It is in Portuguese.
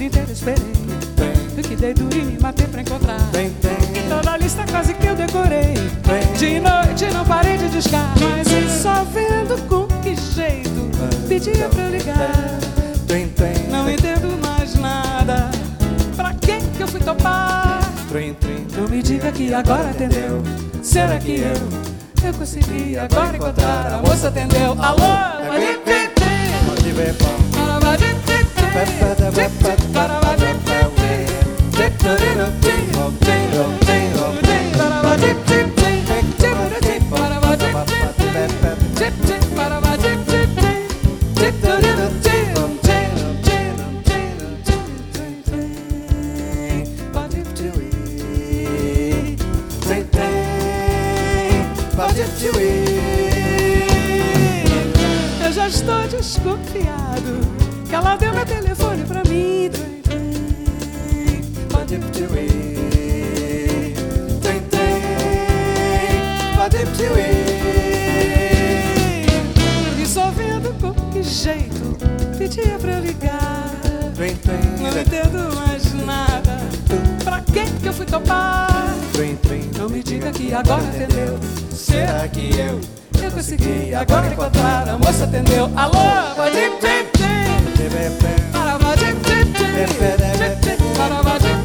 vida inteira esperei. que dei duro e me matei pra encontrar. tem, tem. Toda a lista quase que eu decorei. Tem. De noite não parei de discar. Mas e só vendo com que jeito pedia pra eu ligar. Não entendo mais nada. Pra que que eu fui topar? Não me diga que agora atendeu. Será que eu, eu consegui agora encontrar? A moça atendeu. Alô? Pode estou desconfiado que ela deu meu telefone pra mim. E só vendo com que jeito pedia pra eu ligar. Não entendo mais nada. Pra que que eu fui topar? Não me diga que agora atendeu. Será que eu, consegui agora encontrar. A moça atendeu. Alô, vadim, tim, tim. Para vadim, tim, tim. Para vadim,